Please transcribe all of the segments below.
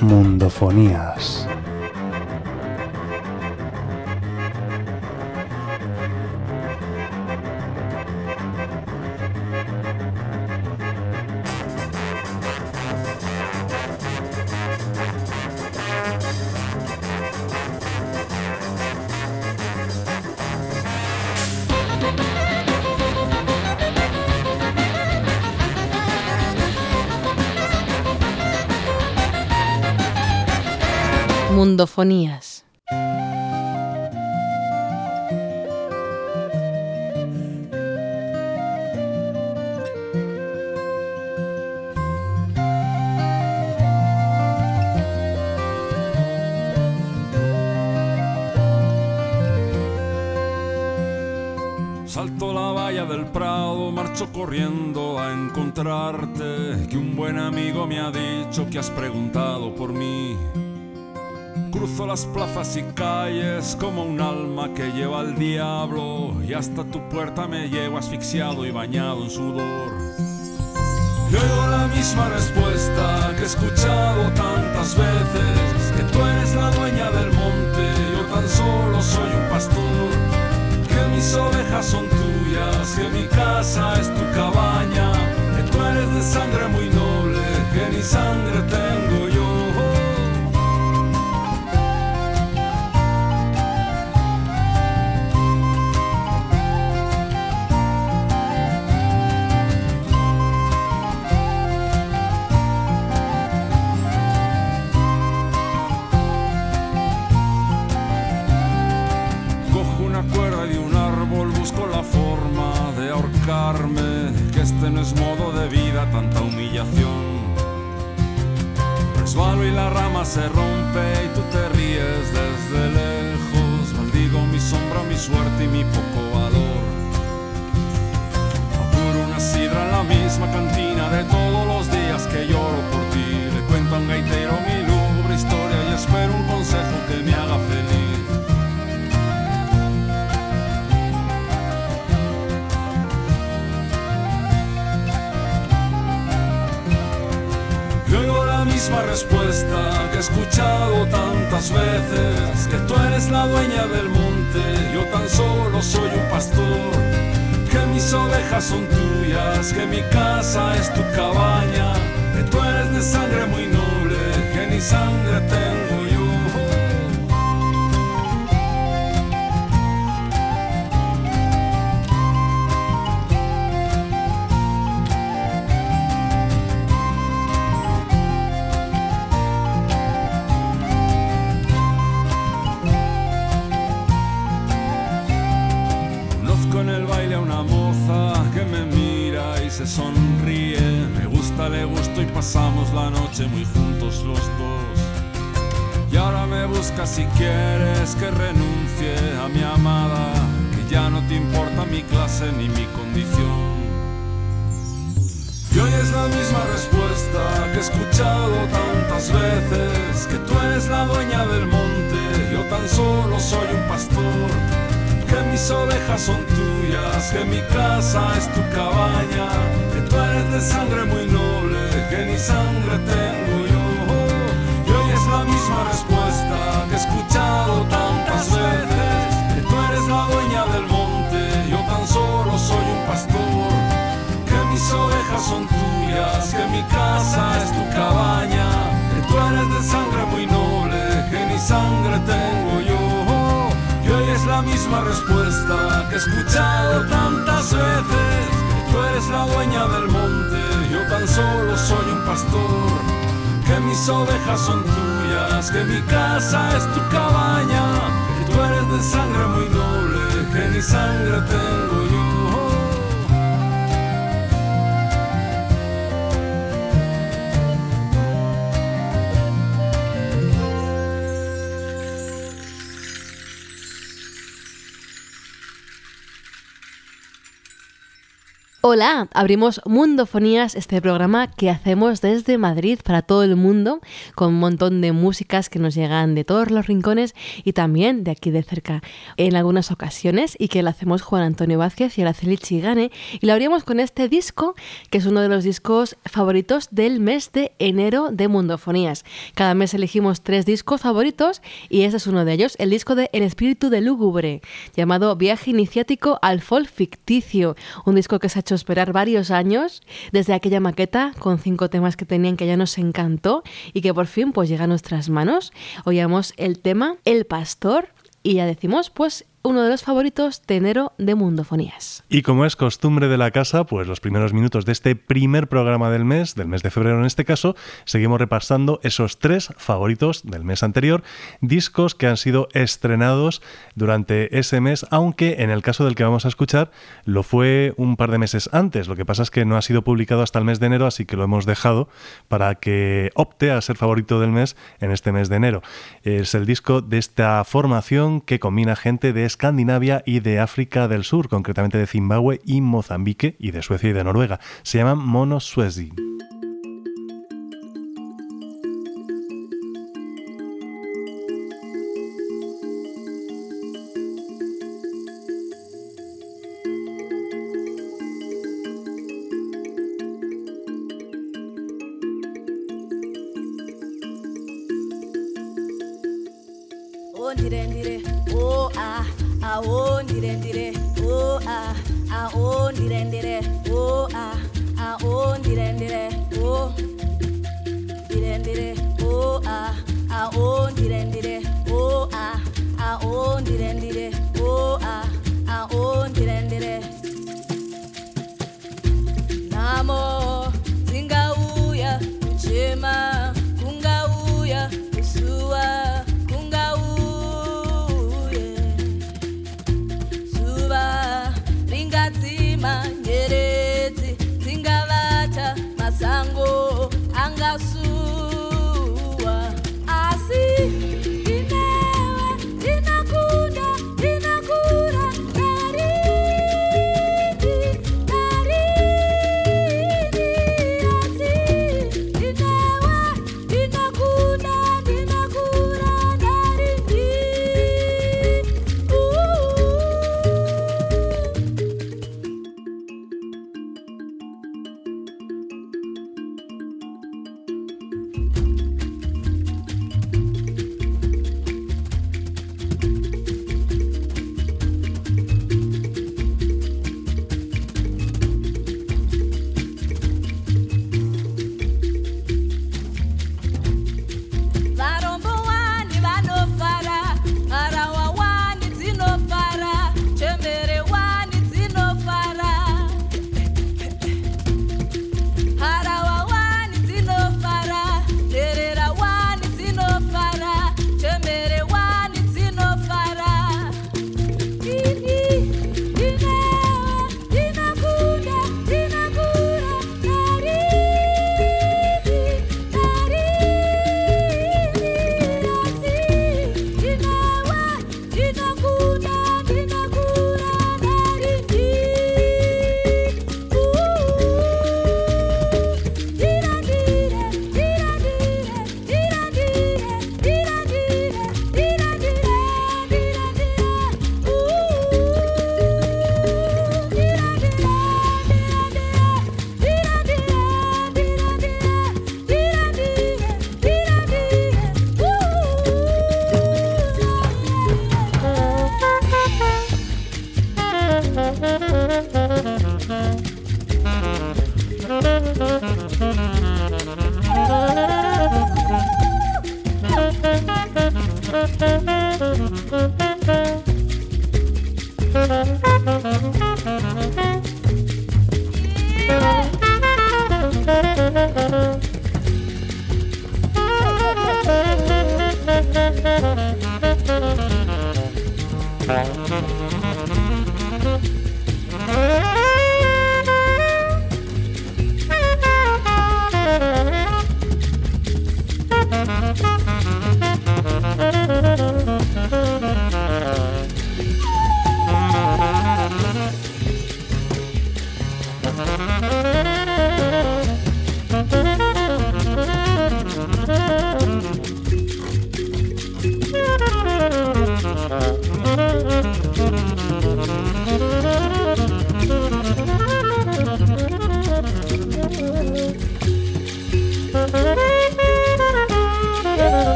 Mundofonías. Mundofonías. Salto la valla del Prado, marcho corriendo a encontrarte. Que un buen amigo me ha dicho que has preguntado por mí. Las plazas y calles como un alma que lleva al diablo. Y hasta tu puerta me llevo asfixiado y bañado en sudor. Y oigo la misma respuesta que he escuchado tantas veces: que tú eres la dueña del monte, yo tan solo soy un pastor que mis ovejas son tuyas, que mi casa es tu cabaña, que tú eres de sangre muy noble, que ni sangre tengo y tantas veces, que tú eres la dueña del monte, yo tan solo soy un pastor, que mis ovejas son tuyas, que mi casa es tu cabaña, que tú eres de sangre muy noble, que ni sangre tengo importa mi clase ni mi condición. Y hoy es la misma respuesta que he escuchado tantas veces, que tú eres la dueña del monte, yo tan solo soy un pastor, que mis ovejas son tuyas, que mi casa es tu cabaña, que tú eres de sangre muy noble, que ni sangre tengo yo. Y hoy es la misma respuesta que he escuchado tantas veces, son tuyas, que mi casa es tu cabaña, que tú eres de sangre muy noble, que ni sangre tengo yo. Y hoy es la misma respuesta que he escuchado tantas veces, tú eres la dueña del monte, yo tan solo soy un pastor, que mis ovejas son tuyas, que mi casa es tu cabaña, que tú eres de sangre muy noble, que ni sangre tengo Hola, abrimos Mundofonías, este programa que hacemos desde Madrid para todo el mundo, con un montón de músicas que nos llegan de todos los rincones y también de aquí de cerca en algunas ocasiones, y que lo hacemos Juan Antonio Vázquez y Araceli Chigane, y lo abrimos con este disco, que es uno de los discos favoritos del mes de enero de Mundofonías. Cada mes elegimos tres discos favoritos y este es uno de ellos, el disco de El espíritu de lúgubre, llamado Viaje iniciático al folk ficticio, un disco que se ha hecho esperar varios años desde aquella maqueta con cinco temas que tenían que ya nos encantó y que por fin pues llega a nuestras manos. Oíamos el tema El Pastor y ya decimos pues uno de los favoritos de enero de Mundofonías. Y como es costumbre de la casa, pues los primeros minutos de este primer programa del mes, del mes de febrero en este caso, seguimos repasando esos tres favoritos del mes anterior, discos que han sido estrenados durante ese mes, aunque en el caso del que vamos a escuchar lo fue un par de meses antes. Lo que pasa es que no ha sido publicado hasta el mes de enero, así que lo hemos dejado para que opte a ser favorito del mes en este mes de enero. Es el disco de esta formación que combina gente de Escandinavia y de África del Sur, concretamente de Zimbabue y Mozambique y de Suecia y de Noruega. Se llaman Mono Suezi.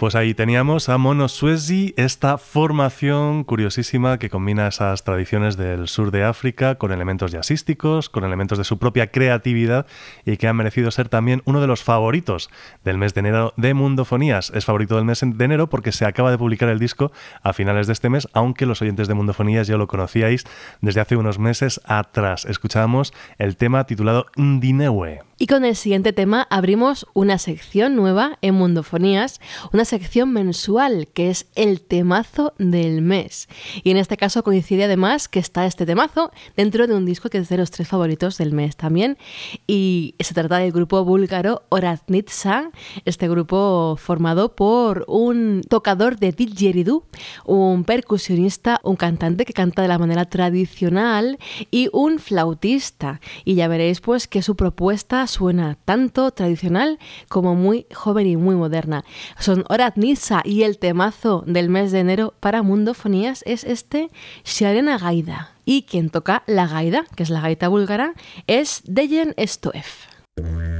Pues ahí teníamos a Mono Suezi, esta formación curiosísima que combina esas tradiciones del sur de África con elementos jazzísticos, con elementos de su propia creatividad y que ha merecido ser también uno de los favoritos del mes de enero de Mundofonías. Es favorito del mes de enero porque se acaba de publicar el disco a finales de este mes, aunque los oyentes de Mundofonías ya lo conocíais desde hace unos meses atrás. Escuchábamos el tema titulado Ndinewe. Y con el siguiente tema abrimos una sección nueva en Mundofonías, una sección mensual que es el temazo del mes. Y en este caso coincide además que está este temazo dentro de un disco que es de los tres favoritos del mes también. Y se trata del grupo búlgaro Oratnitsa, este grupo formado por un tocador de didgeridoo, un percusionista, un cantante que canta de la manera tradicional y un flautista. Y ya veréis pues que su propuesta suena tanto tradicional como muy joven y muy moderna. Son Orat Nisa y el temazo del mes de enero para Mundofonías es este Sharena Gaida. Y quien toca la gaida, que es la gaita búlgara, es Dejen Stoev.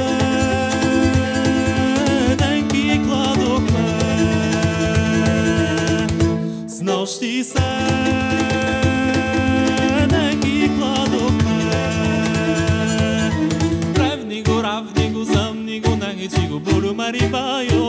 Maribayo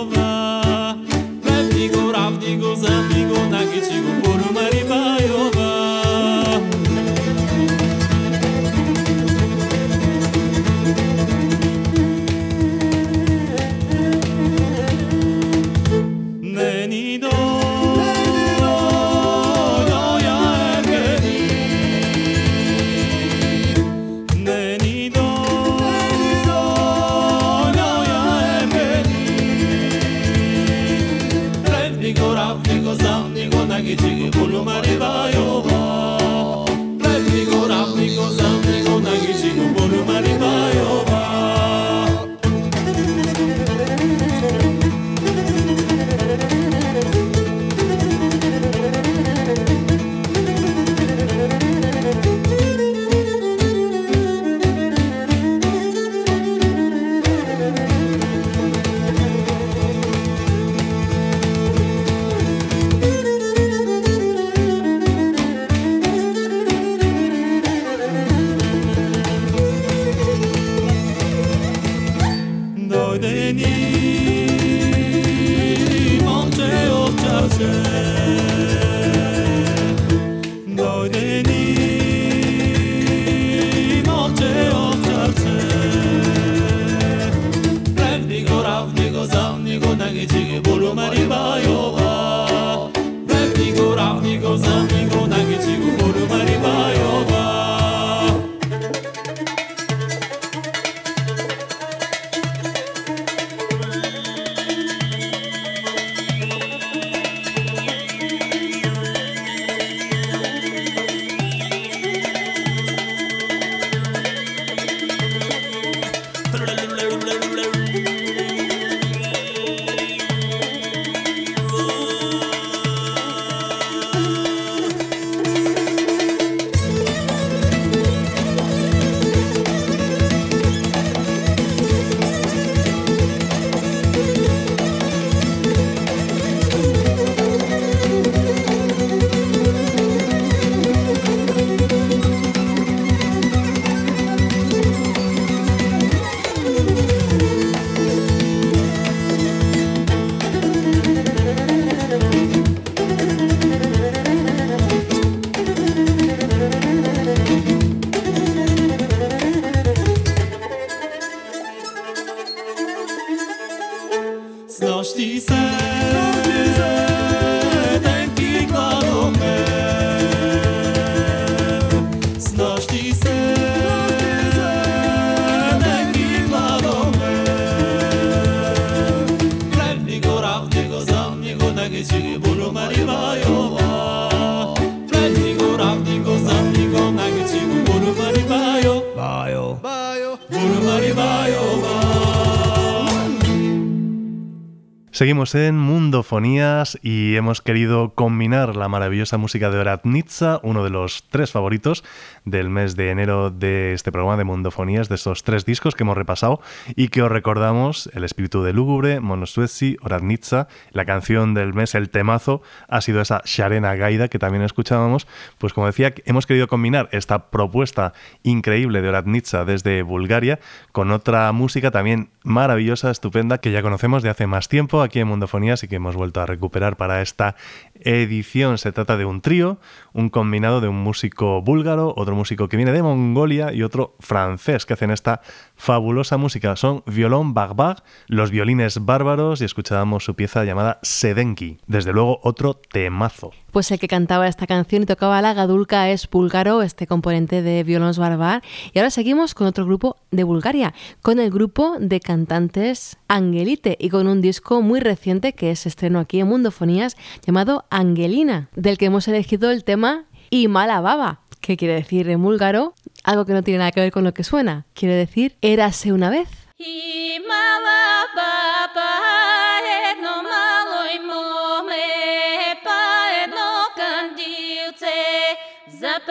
Seguimos en Mundofonías y hemos querido combinar la maravillosa música de Oratnitsa, uno de los tres favoritos del mes de enero de este programa de Mundofonías, de estos tres discos que hemos repasado y que os recordamos, El espíritu de lúgubre, Monosuezi, Oratnitsa, la canción del mes, el temazo, ha sido esa Sharena Gaida que también escuchábamos. Pues como decía, hemos querido combinar esta propuesta increíble de Oratnitsa desde Bulgaria con otra música también maravillosa, estupenda, que ya conocemos de hace más tiempo aquí en Mundofonías y que hemos vuelto a recuperar para esta edición. Se trata de un trío, un combinado de un músico búlgaro, otro músico que viene de Mongolia y otro francés que hacen esta fabulosa música. Son Violón Bagbag, los violines bárbaros y escuchábamos su pieza llamada Sedenki. Desde luego otro temazo. Pues el que cantaba esta canción y tocaba la gadulka es búlgaro, este componente de violons barbar. Y ahora seguimos con otro grupo de Bulgaria, con el grupo de cantantes Angelite y con un disco muy reciente que es estreno aquí en Mundofonías llamado Angelina, del que hemos elegido el tema Y mala baba. que quiere decir en búlgaro? Algo que no tiene nada que ver con lo que suena. Quiere decir érase una vez. Y mala baba,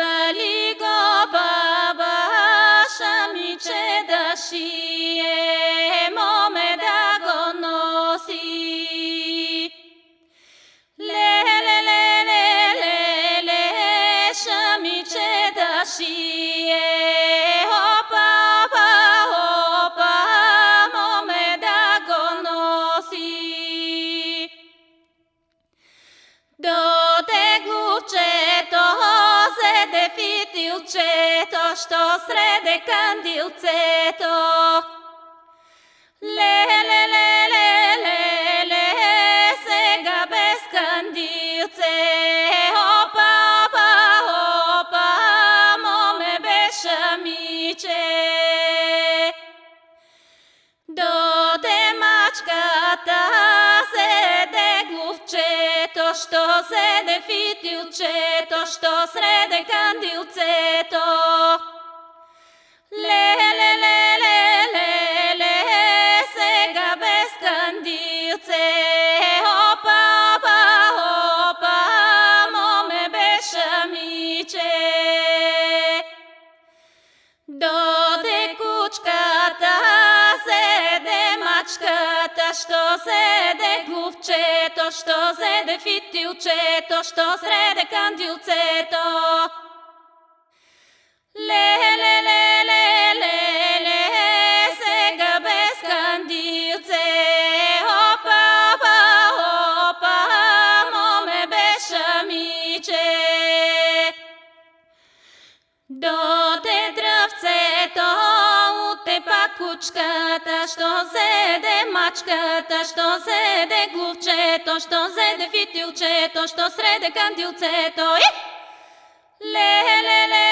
Natalie. момичето, що среде кандилцето. Ти, ти, отчето, що среде кандилцето. момчето, що зеде фитилчето, що среде кандилцето. Леле, що седе мачката, що седе глувчето, що седе фитилчето, що среде кандилцето. И... Ле, ле, ле,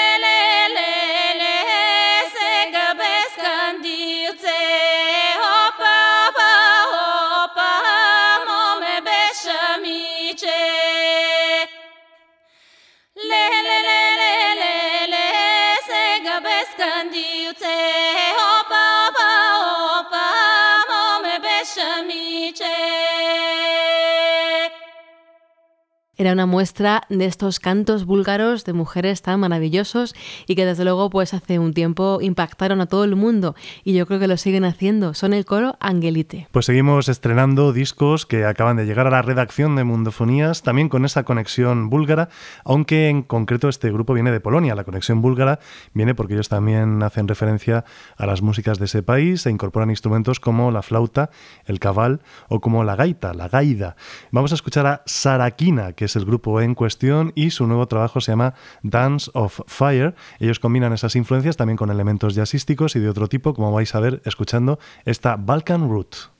Una muestra de estos cantos búlgaros de mujeres tan maravillosos y que desde luego pues hace un tiempo impactaron a todo el mundo y yo creo que lo siguen haciendo. Son el coro Angelite. Pues seguimos estrenando discos que acaban de llegar a la redacción de Mundofonías, también con esa conexión búlgara, aunque en concreto este grupo viene de Polonia. La conexión búlgara viene porque ellos también hacen referencia a las músicas de ese país e incorporan instrumentos como la flauta, el cabal o como la gaita, la gaida. Vamos a escuchar a Sarakina, que es el grupo en cuestión, y su nuevo trabajo se llama Dance of Fire. Ellos combinan esas influencias también con elementos jazzísticos y de otro tipo, como vais a ver escuchando esta Balkan Root.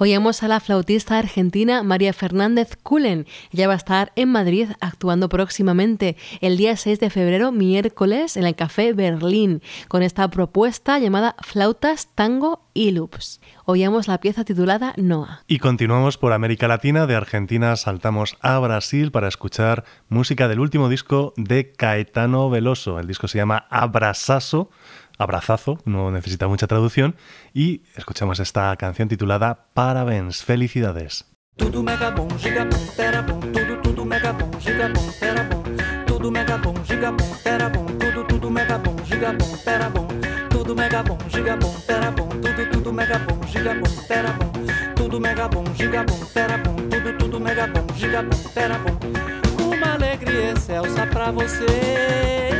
Oíamos a la flautista argentina María Fernández Kulen. Ella va a estar en Madrid actuando próximamente el día 6 de febrero, miércoles, en el Café Berlín, con esta propuesta llamada Flautas, Tango y Loops. Oíamos la pieza titulada Noah. Y continuamos por América Latina, de Argentina saltamos a Brasil para escuchar música del último disco de Caetano Veloso. El disco se llama Abrazazo abrazazo, no necesita mucha traducción, y escuchamos esta canción titulada Parabéns, felicidades. Tudo mega bom, giga bom, tera bom, tudo, tudo mega bom, giga bom, tera bom, tudo mega bom, giga bom, tera bom, tudo, tudo mega bom, giga bom, tera bom, tudo mega bom, giga bom, tera bom, tudo, tudo mega bom, giga bom, tera bom, tudo mega bom, giga bom, tera bom, tudo, tudo mega bom, giga bom, tera bom. Uma alegria excelsa pra você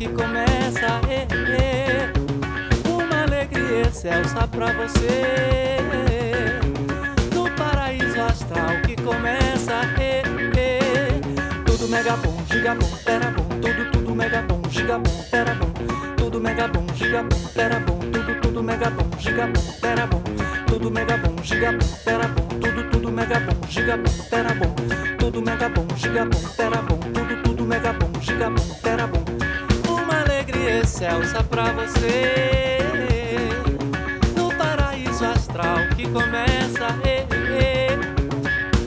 que começa eh, eh, uma alegria excelsa pra você. No paraíso astral que começa eh, tudo mega bom, giga bom, pera bom, tudo tudo mega bom, giga bom, pera bom, tudo mega bom, giga bom, pera bom, tudo tudo mega bom, giga bom, pera bom. Tudo mega bom, giga bom, tera bom, tudo, tudo mega bom, giga bom, tera bom, tudo mega bom, giga bom, tera bom, tudo, tudo mega bom, giga bom, tera bom. Excelsa pra você. No paraíso astral que começa, eh, eh,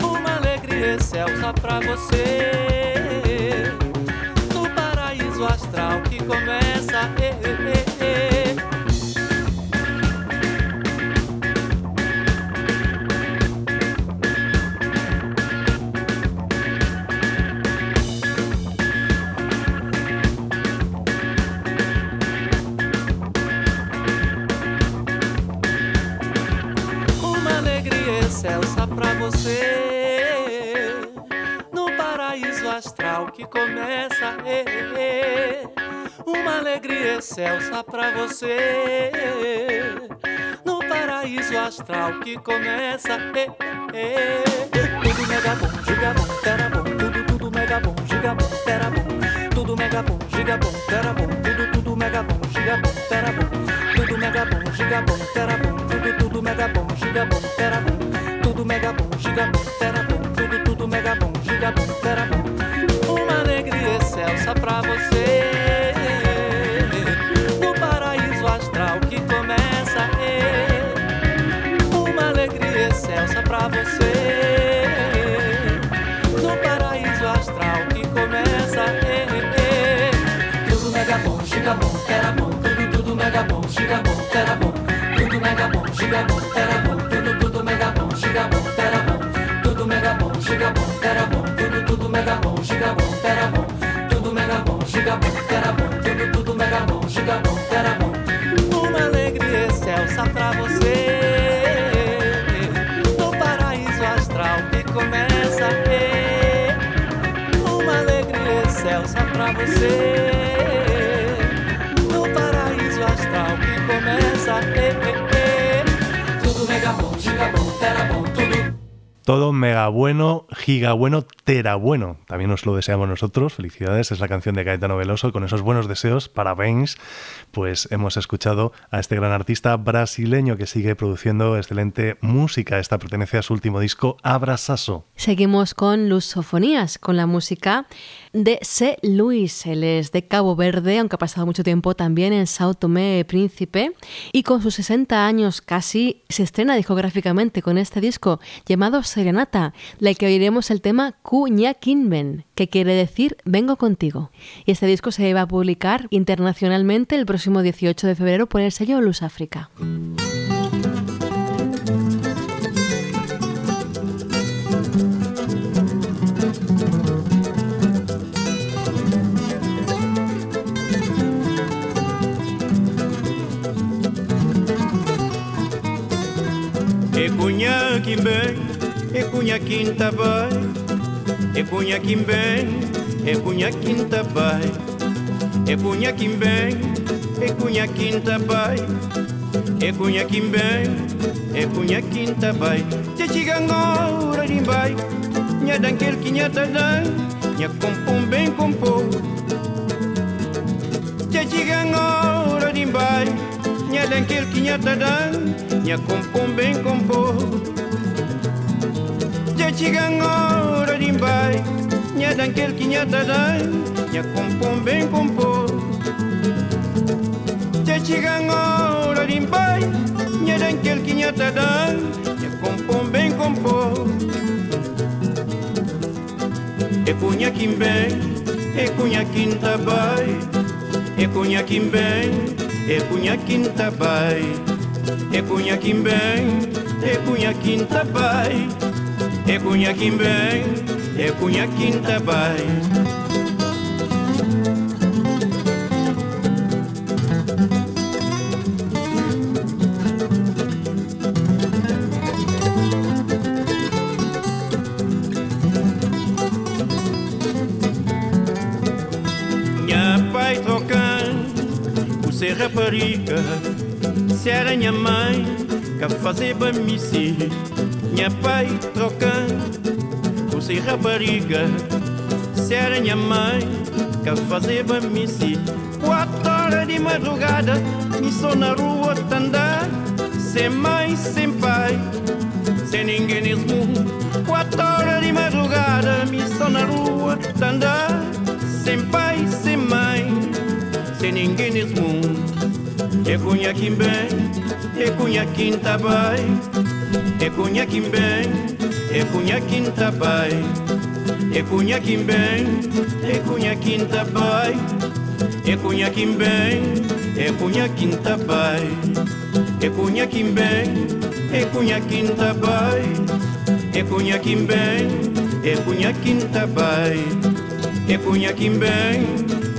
uma alegria excelsa pra você. No paraíso astral que começa, eh, uma alegria excelsa pra você. No paraíso astral que começa, eh, eh, tudo mega bom, giga bom, tera bom, tudo, tudo mega bom, giga bom, tera bom, tudo mega bom, giga bom, tera bom, tudo, tudo mega bom, giga bom, tera bom, tudo mega bom, giga bom, tera bom, tudo, tudo mega bom, giga bom, tera bom, mega bom, tera bom, tudo mega bom, giga bom, tera bom, tudo, tudo mega bom, giga bom, tera bom, uma alegria excelsa pra você. No paraíso astral que começa, eh, uma alegria excelsa pra você. No paraíso astral que começa, eh. tudo mega bom, giga bom, tera bom, tudo. Todo mega bueno, giga bueno, tera bueno. También os lo deseamos nosotros. Felicidades, es la canción de Caetano Veloso. Con esos buenos deseos, parabéns, pues hemos escuchado a este gran artista brasileño que sigue produciendo excelente música. Esta pertenece a su último disco, Abrasaso. Seguimos con Lusofonías, con la música de C. Luis. Él es de Cabo Verde, aunque ha pasado mucho tiempo también en Sao Tomé Príncipe. Y con sus 60 años casi, se estrena discográficamente con este disco llamado Serenata, del que oiremos el tema Kuña Kinben, que quiere decir Vengo contigo. Y este disco se va a publicar internacionalmente el próximo 18 de febrero por el sello Luz África. cunha quem bem, é cunha quem tá bem, é cunha quem bem, é cunha quem tá bem, é cunha quem bem, é cunha quem tá bem, é cunha quem bem, é cunha quem tá bem. Te chegangora de bai, nha danquel que nha tá dan, nha compom bem compom. Te chegangora de bai. Nha den kirk, nya dadan, nya kompom ben kompo Ja chigan ora dimbai, nya den kirk, nya dadan, nya kompom ben kompo Ja chigan ora dimbai, nya den kirk, nya dadan, nya kompom ben kompo E cunha quim bem, e cunha quinta bai, e cunha quim bem, Epunhaquim tabai, Epunhaquim bem, Epunhaquim tabai, Epunhaquim bem, Epunhaquim pai. Rapariga, se era minha mãe que fazia bamici. Minha pai trocando, o ser rapariga, se era minha mãe que fazia bamici. Quatro horas de madrugada, me sou na rua tandar, sem mãe, sem pai, sem ninguém nesse mundo. Quatro horas de madrugada, missão na rua, de ninguém nesse mundo. É conhaquim bem, é conhaquim tá bem É conhaquim bem, é conhaquim tá bem É conhaquim bem, é conhaquim tá bem É conhaquim bem, é conhaquim tá bem É conhaquim bem, é conhaquim tá bem É conhaquim bem, é conhaquim tá bem É conhaquim bem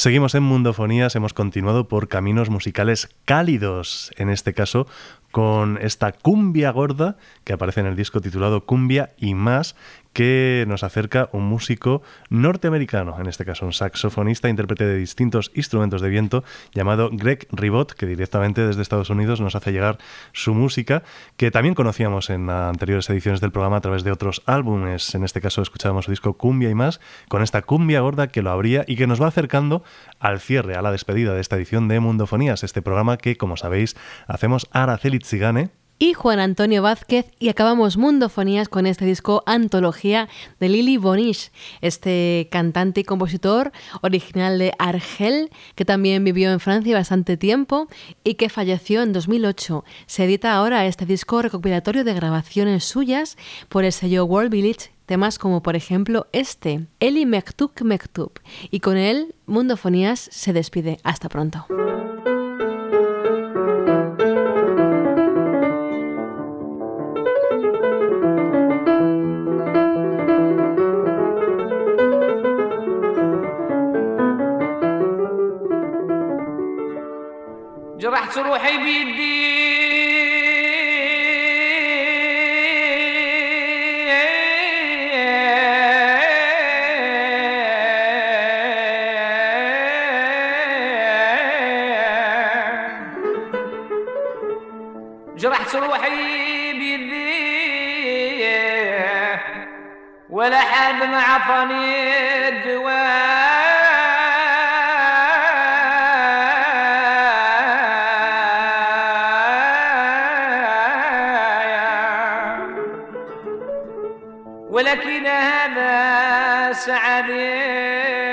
Seguimos en Mundofonías, hemos continuado por caminos musicales cálidos, en este caso con esta cumbia gorda que aparece en el disco titulado Cumbia y más, que nos acerca un músico norteamericano, en este caso un saxofonista, intérprete de distintos instrumentos de viento, llamado Greg Ribot, que directamente desde Estados Unidos nos hace llegar su música, que también conocíamos en anteriores ediciones del programa a través de otros álbumes. En este caso escuchábamos su disco Cumbia y más, con esta cumbia gorda que lo abría y que nos va acercando al cierre, a la despedida de esta edición de Mundofonías, este programa que, como sabéis, hacemos Araceli Tzigane y Juan Antonio Vázquez y acabamos Mundofonías con este disco Antología de Lili Bonish, este cantante y compositor original de Argel, que también vivió en Francia bastante tiempo y que falleció en 2008. Se edita ahora este disco recopilatorio de grabaciones suyas por el sello World Village temas como por ejemplo este, Eli Mektuk Mektub, y con él Mundofonías se despide. Hasta pronto. جرحت روحي بيدي. جرحت روحي بيدي. ولا حد ما عطاني الدواء. ولكن هذا سعدي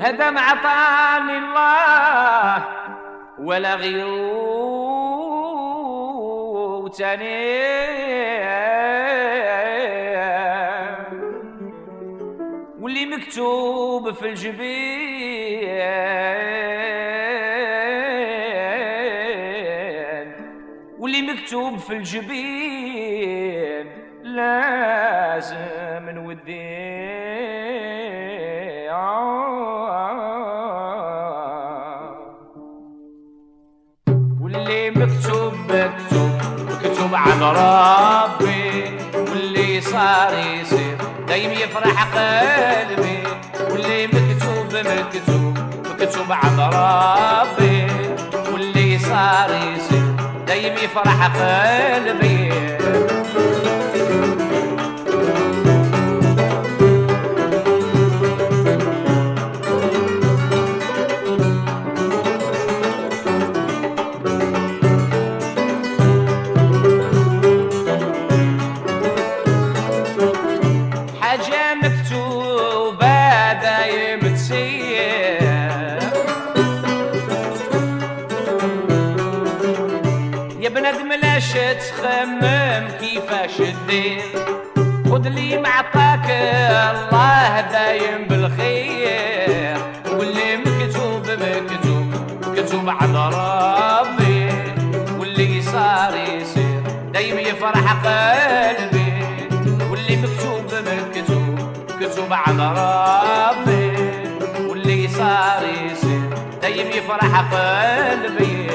هدم عطاني الله ولا غيره في الجبين واللي مكتوب في الجبين لازم نودي واللي مكتوب مكتوب مكتوب عن ربي. واللي صار يصير دايم يفرح قلبي. واللي مكتوب مكتوب مكتوب عن ربي واللي صار يصير دايم يفرح قلبي. الله دايم بالخير. واللي مكتوب مكتوب مكتوب عن ربي. واللي صار يصير دايم يفرح قلبي. واللي مكتوب مكتوب مكتوب عن ربي. واللي صار يصير دايم يفرح قلبي.